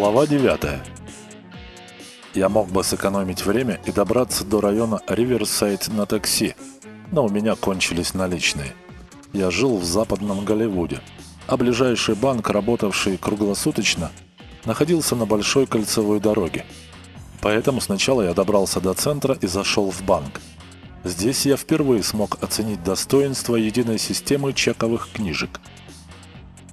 Глава 9. Я мог бы сэкономить время и добраться до района Риверсайд на такси, но у меня кончились наличные. Я жил в западном Голливуде, а ближайший банк, работавший круглосуточно, находился на большой кольцевой дороге. Поэтому сначала я добрался до центра и зашел в банк. Здесь я впервые смог оценить достоинство единой системы чековых книжек.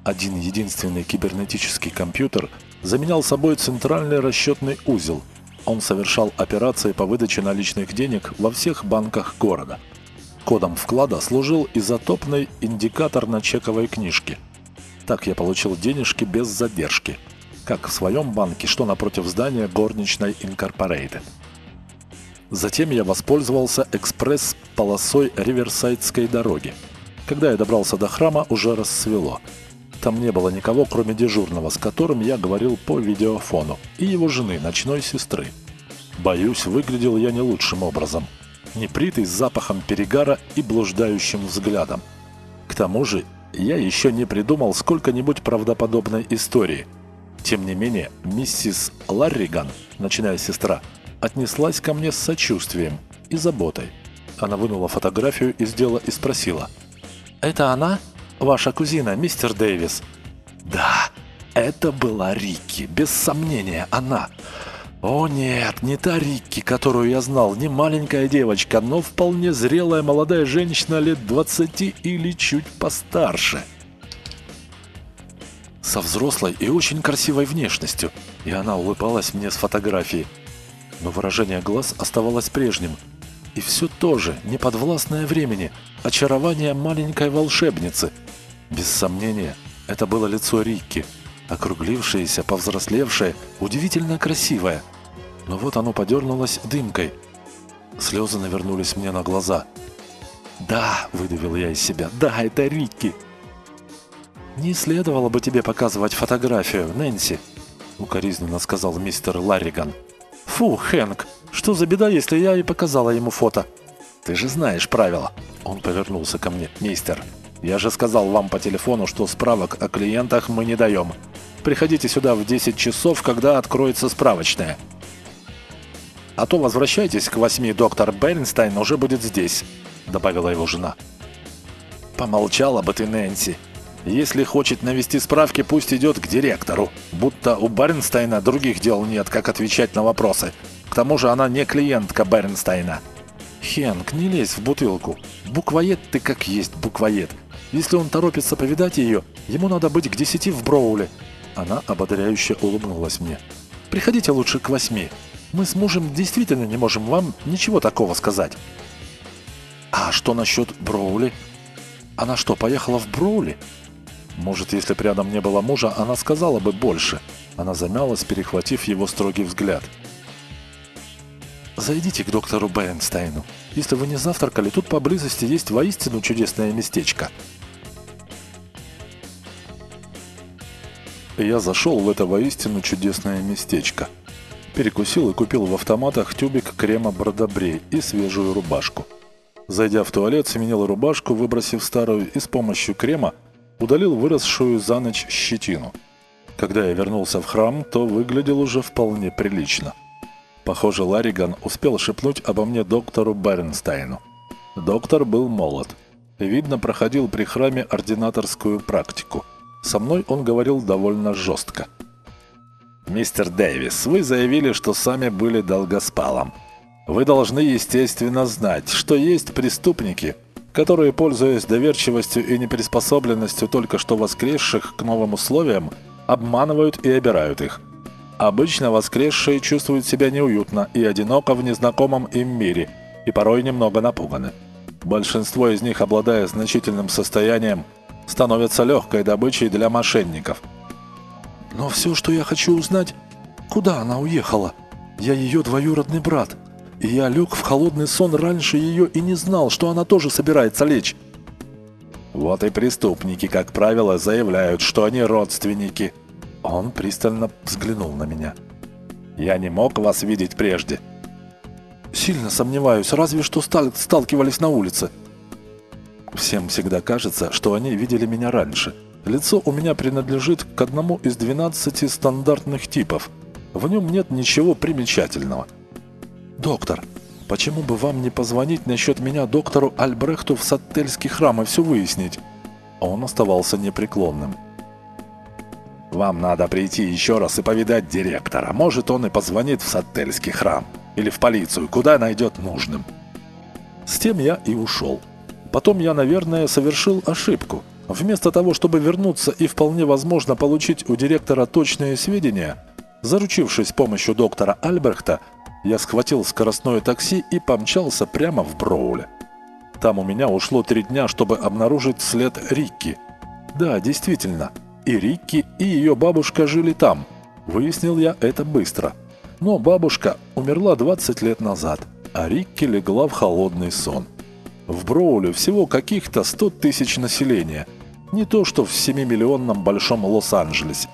Один единственный кибернетический компьютер – заменял собой центральный расчетный узел. Он совершал операции по выдаче наличных денег во всех банках города. Кодом вклада служил изотопный индикатор на чековой книжке. Так я получил денежки без задержки, как в своем банке, что напротив здания горничной Инкорпорейтед. Затем я воспользовался экспресс-полосой Риверсайдской дороги. Когда я добрался до храма, уже рассвело – там не было никого, кроме дежурного, с которым я говорил по видеофону, и его жены, ночной сестры. Боюсь, выглядел я не лучшим образом. Непритый с запахом перегара и блуждающим взглядом. К тому же, я еще не придумал сколько-нибудь правдоподобной истории. Тем не менее, миссис Ларриган, ночная сестра, отнеслась ко мне с сочувствием и заботой. Она вынула фотографию из дела и спросила. «Это она?» Ваша кузина, мистер Дэвис». «Да, это была Рикки, без сомнения, она». «О нет, не та Рикки, которую я знал, не маленькая девочка, но вполне зрелая молодая женщина лет 20 или чуть постарше» со взрослой и очень красивой внешностью, и она улыбалась мне с фотографии. Но выражение глаз оставалось прежним. И все то же, неподвластное времени, очарование маленькой волшебницы – без сомнения, это было лицо Рикки, округлившееся, повзрослевшее, удивительно красивое. Но вот оно подернулось дымкой. Слезы навернулись мне на глаза. «Да!» – выдавил я из себя. «Да, это Рикки!» «Не следовало бы тебе показывать фотографию, Нэнси», – укоризненно сказал мистер Ларриган. «Фу, Хэнк, что за беда, если я и показала ему фото?» «Ты же знаешь правила». Он повернулся ко мне. «Мистер, я же сказал вам по телефону, что справок о клиентах мы не даем. Приходите сюда в 10 часов, когда откроется справочная. А то возвращайтесь к 8, доктор Бернстайн уже будет здесь», — добавила его жена. «Помолчала бы ты, Нэнси. Если хочет навести справки, пусть идет к директору. Будто у Бернстайна других дел нет, как отвечать на вопросы. К тому же она не клиентка Бернстайна». «Хенк, не лезь в бутылку. Буквоед ты как есть буквоед. Если он торопится повидать ее, ему надо быть к десяти в Броуле». Она ободряюще улыбнулась мне. «Приходите лучше к восьми. Мы с мужем действительно не можем вам ничего такого сказать». «А что насчет Броули? Она что, поехала в Броули?» Может, если бы рядом не было мужа, она сказала бы больше. Она замялась, перехватив его строгий взгляд. «Зайдите к доктору Бернстейну. Если вы не завтракали, тут поблизости есть воистину чудесное местечко. Я зашел в это воистину чудесное местечко. Перекусил и купил в автоматах тюбик крема Бродобрей и свежую рубашку. Зайдя в туалет, сменил рубашку, выбросив старую, и с помощью крема удалил выросшую за ночь щетину. Когда я вернулся в храм, то выглядел уже вполне прилично. Похоже, Лариган успел шепнуть обо мне доктору Бернстайну. Доктор был молод. Видно, проходил при храме ординаторскую практику – со мной он говорил довольно жестко. «Мистер Дэвис, вы заявили, что сами были долгоспалом. Вы должны, естественно, знать, что есть преступники, которые, пользуясь доверчивостью и неприспособленностью только что воскресших к новым условиям, обманывают и обирают их. Обычно воскресшие чувствуют себя неуютно и одиноко в незнакомом им мире и порой немного напуганы. Большинство из них, обладая значительным состоянием, становятся легкой добычей для мошенников. Но все, что я хочу узнать, куда она уехала? Я ее двоюродный брат, и я лег в холодный сон раньше ее и не знал, что она тоже собирается лечь. Вот и преступники, как правило, заявляют, что они родственники. Он пристально взглянул на меня. Я не мог вас видеть прежде. Сильно сомневаюсь, разве что сталкивались на улице. Всем всегда кажется, что они видели меня раньше. Лицо у меня принадлежит к одному из 12 стандартных типов. В нем нет ничего примечательного. «Доктор, почему бы вам не позвонить насчет меня доктору Альбрехту в Саттельский храм и все выяснить?» Он оставался непреклонным. «Вам надо прийти еще раз и повидать директора. Может, он и позвонит в Саттельский храм. Или в полицию, куда найдет нужным». С тем я и ушел. Потом я, наверное, совершил ошибку. Вместо того, чтобы вернуться и вполне возможно получить у директора точные сведения, заручившись помощью доктора Альбрехта, я схватил скоростное такси и помчался прямо в Броуле. Там у меня ушло три дня, чтобы обнаружить след Рикки. Да, действительно, и Рикки, и ее бабушка жили там. Выяснил я это быстро. Но бабушка умерла 20 лет назад, а Рикки легла в холодный сон. В Броуле всего каких-то 100 тысяч населения – не то, что в 7-миллионном большом Лос-Анджелесе.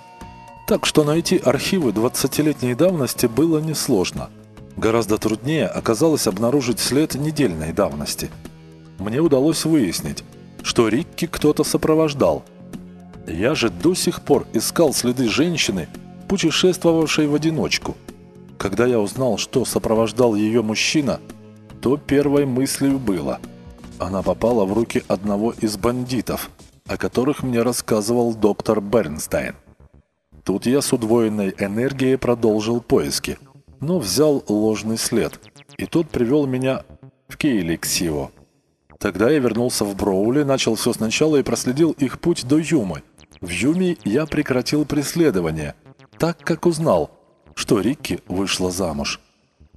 Так что найти архивы 20-летней давности было несложно. Гораздо труднее оказалось обнаружить след недельной давности. Мне удалось выяснить, что Рикки кто-то сопровождал. Я же до сих пор искал следы женщины, путешествовавшей в одиночку. Когда я узнал, что сопровождал ее мужчина, то первой мыслью было – она попала в руки одного из бандитов – о которых мне рассказывал доктор Бернстайн. Тут я с удвоенной энергией продолжил поиски, но взял ложный след, и тот привел меня в Кейликсио. Тогда я вернулся в Броули, начал все сначала и проследил их путь до Юмы. В Юме я прекратил преследование, так как узнал, что Рикки вышла замуж.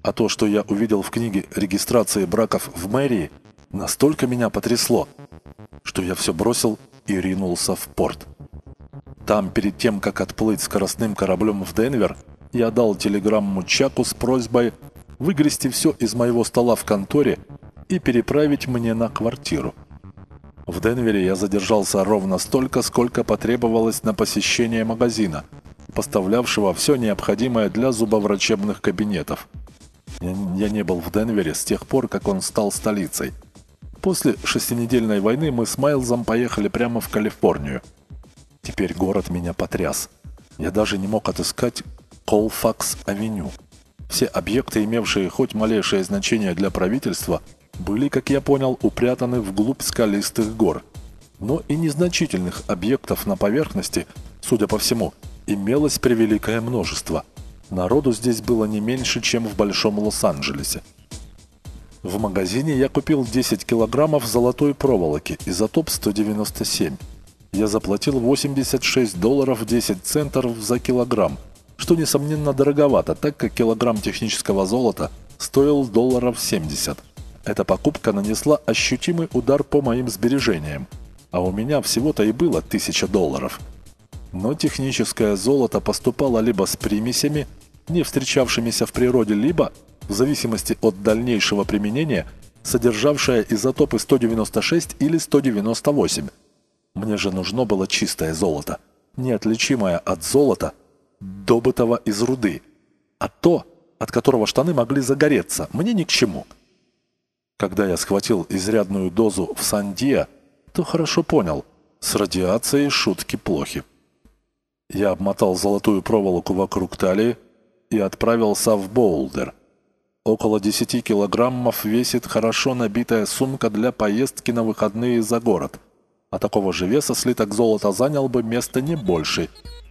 А то, что я увидел в книге регистрации браков в мэрии, настолько меня потрясло, что я все бросил и ринулся в порт. Там, перед тем, как отплыть скоростным кораблем в Денвер, я дал телеграмму Чаку с просьбой выгрести все из моего стола в конторе и переправить мне на квартиру. В Денвере я задержался ровно столько, сколько потребовалось на посещение магазина, поставлявшего все необходимое для зубоврачебных кабинетов. Я, не был в Денвере с тех пор, как он стал столицей – После шестинедельной войны мы с Майлзом поехали прямо в Калифорнию. Теперь город меня потряс. Я даже не мог отыскать Колфакс-авеню. Все объекты, имевшие хоть малейшее значение для правительства, были, как я понял, упрятаны вглубь скалистых гор. Но и незначительных объектов на поверхности, судя по всему, имелось превеликое множество. Народу здесь было не меньше, чем в Большом Лос-Анджелесе. В магазине я купил 10 килограммов золотой проволоки, изотоп 197. Я заплатил 86 долларов 10 центов за килограмм, что несомненно дороговато, так как килограмм технического золота стоил долларов 70. Эта покупка нанесла ощутимый удар по моим сбережениям, а у меня всего-то и было 1000 долларов. Но техническое золото поступало либо с примесями, не встречавшимися в природе, либо в зависимости от дальнейшего применения, содержавшая изотопы 196 или 198. Мне же нужно было чистое золото, неотличимое от золота, добытого из руды, а то, от которого штаны могли загореться, мне ни к чему. Когда я схватил изрядную дозу в Сандия, то хорошо понял, с радиацией шутки плохи. Я обмотал золотую проволоку вокруг талии и отправился в Боулдер – Около 10 килограммов весит хорошо набитая сумка для поездки на выходные за город. А такого же веса слиток золота занял бы место не больше,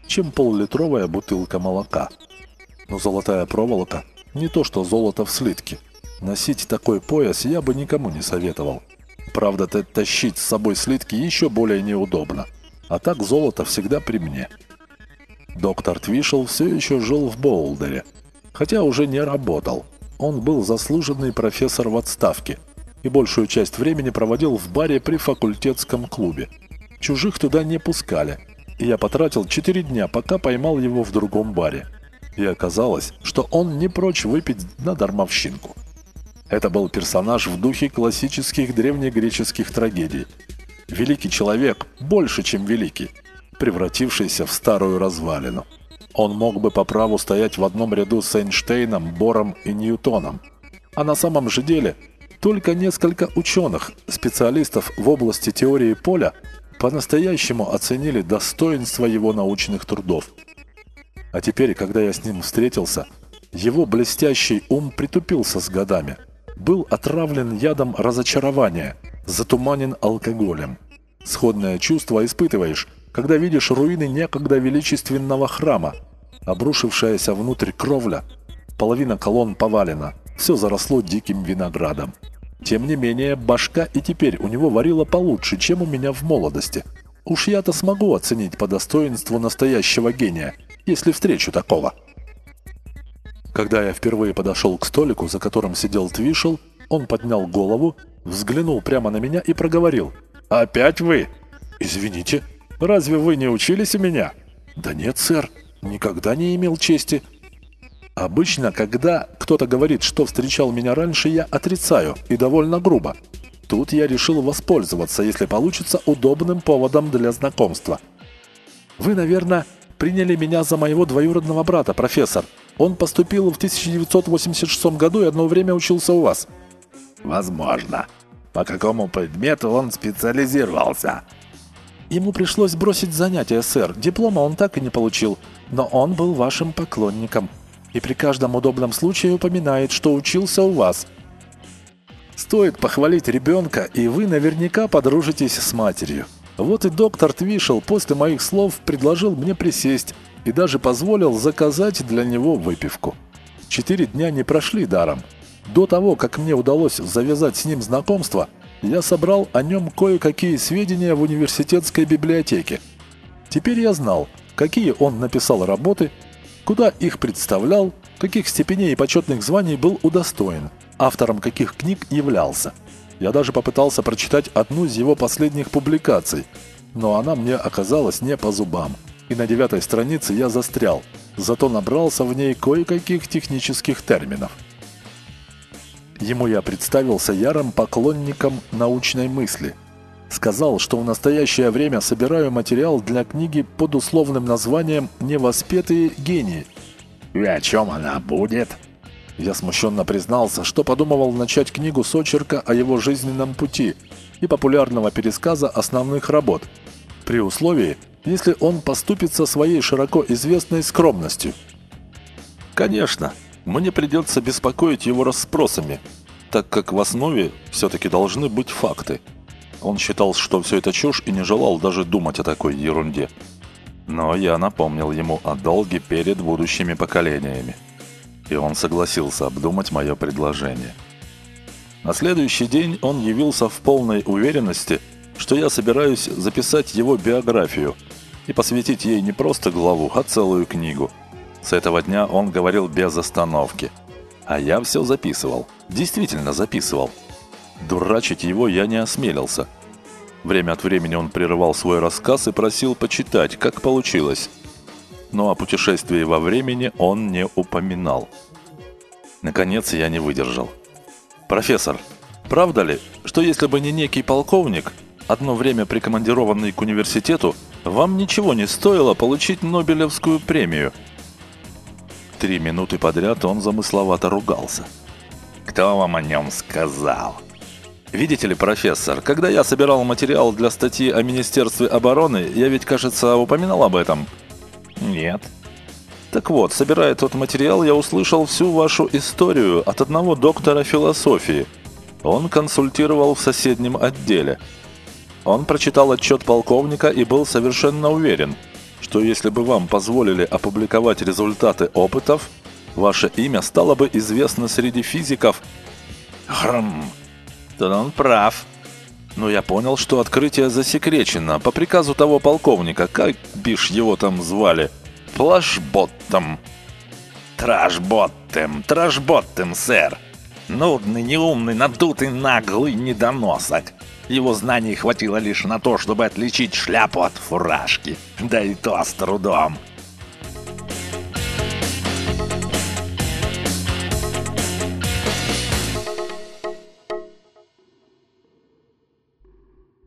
чем поллитровая бутылка молока. Но золотая проволока – не то что золото в слитке. Носить такой пояс я бы никому не советовал. Правда, тащить с собой слитки еще более неудобно. А так золото всегда при мне. Доктор Твишел все еще жил в Боулдере, хотя уже не работал – он был заслуженный профессор в отставке и большую часть времени проводил в баре при факультетском клубе. Чужих туда не пускали, и я потратил 4 дня, пока поймал его в другом баре. И оказалось, что он не прочь выпить на дармовщинку. Это был персонаж в духе классических древнегреческих трагедий. Великий человек, больше, чем великий, превратившийся в старую развалину. Он мог бы по праву стоять в одном ряду с Эйнштейном, Бором и Ньютоном. А на самом же деле только несколько ученых, специалистов в области теории поля, по-настоящему оценили достоинство его научных трудов. А теперь, когда я с ним встретился, его блестящий ум притупился с годами, был отравлен ядом разочарования, затуманен алкоголем. Сходное чувство испытываешь, когда видишь руины некогда величественного храма, обрушившаяся внутрь кровля, половина колонн повалена, все заросло диким виноградом. Тем не менее, башка и теперь у него варила получше, чем у меня в молодости. Уж я-то смогу оценить по достоинству настоящего гения, если встречу такого. Когда я впервые подошел к столику, за которым сидел Твишел, он поднял голову, взглянул прямо на меня и проговорил. «Опять вы?» «Извините, разве вы не учились у меня?» «Да нет, сэр, никогда не имел чести». Обычно, когда кто-то говорит, что встречал меня раньше, я отрицаю, и довольно грубо. Тут я решил воспользоваться, если получится, удобным поводом для знакомства. «Вы, наверное, приняли меня за моего двоюродного брата, профессор», он поступил в 1986 году и одно время учился у вас. Возможно. По какому предмету он специализировался? Ему пришлось бросить занятия, сэр. Диплома он так и не получил. Но он был вашим поклонником. И при каждом удобном случае упоминает, что учился у вас. Стоит похвалить ребенка, и вы наверняка подружитесь с матерью. Вот и доктор Твишел после моих слов предложил мне присесть и даже позволил заказать для него выпивку. Четыре дня не прошли даром. До того, как мне удалось завязать с ним знакомство, я собрал о нем кое-какие сведения в университетской библиотеке. Теперь я знал, какие он написал работы, куда их представлял, каких степеней и почетных званий был удостоен, автором каких книг являлся. Я даже попытался прочитать одну из его последних публикаций, но она мне оказалась не по зубам и на девятой странице я застрял, зато набрался в ней кое-каких технических терминов. Ему я представился ярым поклонником научной мысли. Сказал, что в настоящее время собираю материал для книги под условным названием «Невоспетые гении». «И о чем она будет?» Я смущенно признался, что подумывал начать книгу с очерка о его жизненном пути и популярного пересказа основных работ, при условии, если он поступит со своей широко известной скромностью. Конечно, мне придется беспокоить его расспросами, так как в основе все-таки должны быть факты. Он считал, что все это чушь и не желал даже думать о такой ерунде. Но я напомнил ему о долге перед будущими поколениями. И он согласился обдумать мое предложение. На следующий день он явился в полной уверенности, что я собираюсь записать его биографию – и посвятить ей не просто главу, а целую книгу. С этого дня он говорил без остановки. А я все записывал. Действительно записывал. Дурачить его я не осмелился. Время от времени он прерывал свой рассказ и просил почитать, как получилось. Но о путешествии во времени он не упоминал. Наконец я не выдержал. «Профессор, правда ли, что если бы не некий полковник, одно время прикомандированный к университету, вам ничего не стоило получить Нобелевскую премию. Три минуты подряд он замысловато ругался. Кто вам о нем сказал? Видите ли, профессор, когда я собирал материал для статьи о Министерстве обороны, я ведь, кажется, упоминал об этом. Нет. Так вот, собирая тот материал, я услышал всю вашу историю от одного доктора философии. Он консультировал в соседнем отделе – он прочитал отчет полковника и был совершенно уверен, что если бы вам позволили опубликовать результаты опытов, ваше имя стало бы известно среди физиков. Хрм, то он прав. Но я понял, что открытие засекречено по приказу того полковника, как бишь его там звали, Плашботтом. Трашботтем, Трашботтем, сэр. Нудный, неумный, надутый, наглый недоносок. Его знаний хватило лишь на то, чтобы отличить шляпу от фуражки. Да и то с трудом.